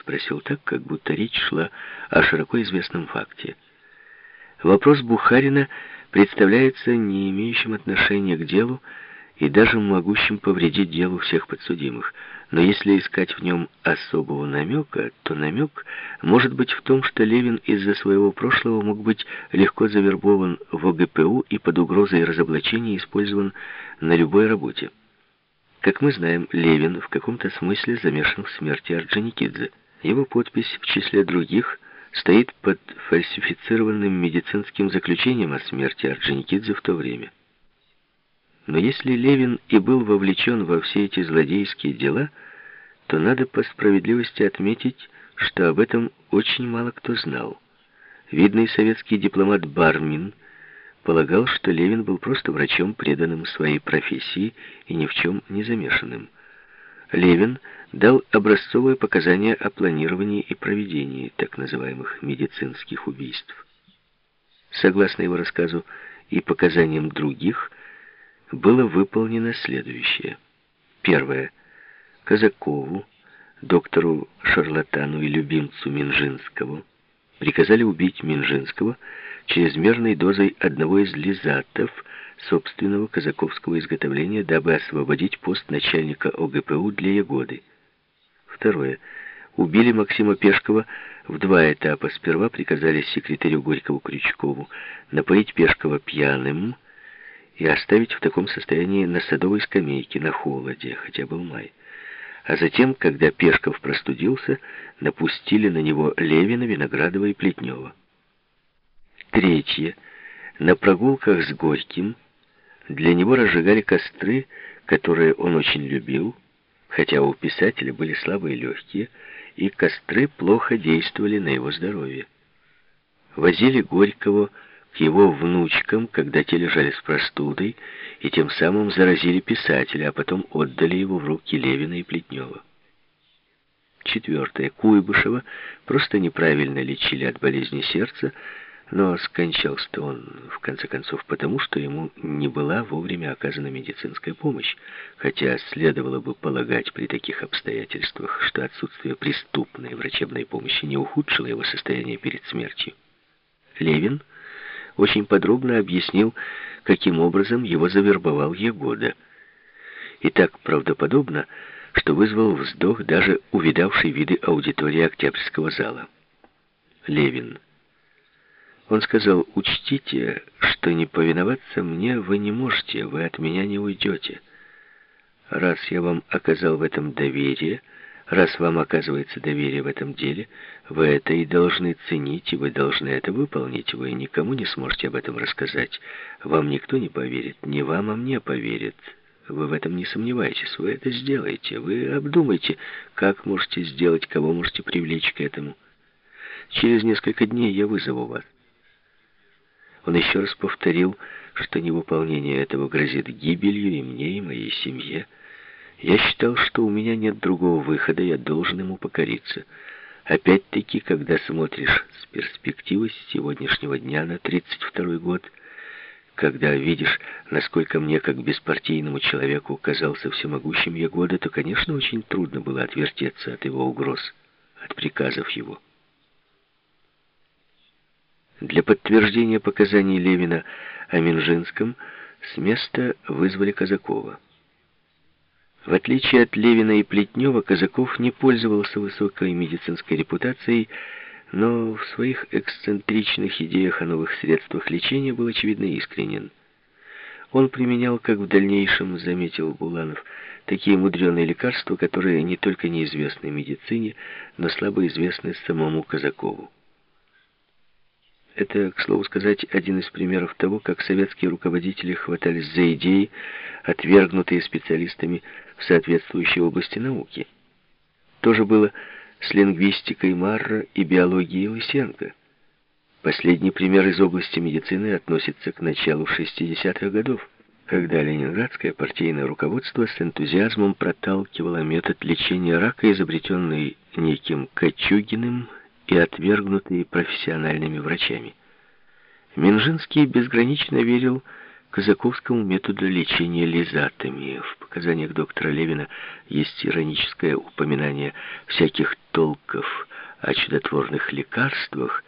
Спросил так, как будто речь шла о широко известном факте. Вопрос Бухарина представляется не имеющим отношения к делу и даже могущим повредить делу всех подсудимых. Но если искать в нем особого намека, то намек может быть в том, что Левин из-за своего прошлого мог быть легко завербован в ОГПУ и под угрозой разоблачения использован на любой работе. Как мы знаем, Левин в каком-то смысле замешан в смерти Орджоникидзе. Его подпись в числе других стоит под фальсифицированным медицинским заключением о смерти Орджоникидзе в то время. Но если Левин и был вовлечен во все эти злодейские дела, то надо по справедливости отметить, что об этом очень мало кто знал. Видный советский дипломат Бармин полагал, что Левин был просто врачом, преданным своей профессии и ни в чем не замешанным. Левин дал образцовые показания о планировании и проведении так называемых медицинских убийств. Согласно его рассказу и показаниям других, было выполнено следующее. Первое. Казакову, доктору Шарлатану и любимцу Минжинского, приказали убить Минжинского чрезмерной дозой одного из лизатов – собственного казаковского изготовления, дабы освободить пост начальника ОГПУ для Ягоды. Второе. Убили Максима Пешкова в два этапа. Сперва приказали секретарю Горькову Крючкову напоить Пешкова пьяным и оставить в таком состоянии на садовой скамейке, на холоде, хотя был май. А затем, когда Пешков простудился, напустили на него Левина, Виноградова и Плетнева. Третье. На прогулках с Горьким для него разжигали костры, которые он очень любил, хотя у писателя были слабые легкие, и костры плохо действовали на его здоровье. Возили Горького к его внучкам, когда те лежали с простудой, и тем самым заразили писателя, а потом отдали его в руки Левина и Плетнева. Четвертое. Куйбышева просто неправильно лечили от болезни сердца, но скончался-то он, в конце концов, потому что ему не была вовремя оказана медицинская помощь, хотя следовало бы полагать при таких обстоятельствах, что отсутствие преступной врачебной помощи не ухудшило его состояние перед смертью. Левин очень подробно объяснил, каким образом его завербовал Егода. И так правдоподобно, что вызвал вздох даже увидавшей виды аудитории Октябрьского зала. Левин он сказал, учтите, что не повиноваться мне вы не можете, вы от меня не уйдете. Раз я вам оказал в этом доверие, раз вам оказывается доверие в этом деле, вы это и должны ценить, и вы должны это выполнить. Вы никому не сможете об этом рассказать. Вам никто не поверит, не вам, а мне поверит. Вы в этом не сомневайтесь, вы это сделаете. Вы обдумайте, как можете сделать, кого можете привлечь к этому. Через несколько дней я вызову вас. Он еще раз повторил, что невыполнение этого грозит гибелью и мне, и моей семье. Я считал, что у меня нет другого выхода, я должен ему покориться. Опять-таки, когда смотришь с перспективы сегодняшнего дня на 32-й год, когда видишь, насколько мне, как беспартийному человеку, казался всемогущим я года, то, конечно, очень трудно было отвертеться от его угроз, от приказов его. Для подтверждения показаний Левина о Минжинском с места вызвали Казакова. В отличие от Левина и Плетнева, Казаков не пользовался высокой медицинской репутацией, но в своих эксцентричных идеях о новых средствах лечения был очевидно искренен. Он применял, как в дальнейшем заметил Буланов, такие мудреные лекарства, которые не только неизвестны медицине, но слабо известны самому Казакову. Это, к слову сказать, один из примеров того, как советские руководители хватались за идеи, отвергнутые специалистами в соответствующей области науки. То же было с лингвистикой Марра и биологией Лысенко. Последний пример из области медицины относится к началу 60-х годов, когда ленинградское партийное руководство с энтузиазмом проталкивало метод лечения рака, изобретенный неким Кочугиным и отвергнутые профессиональными врачами. Минжинский безгранично верил казаковскому методу лечения лизатами. В показаниях доктора Левина есть ироническое упоминание всяких толков о чудотворных лекарствах,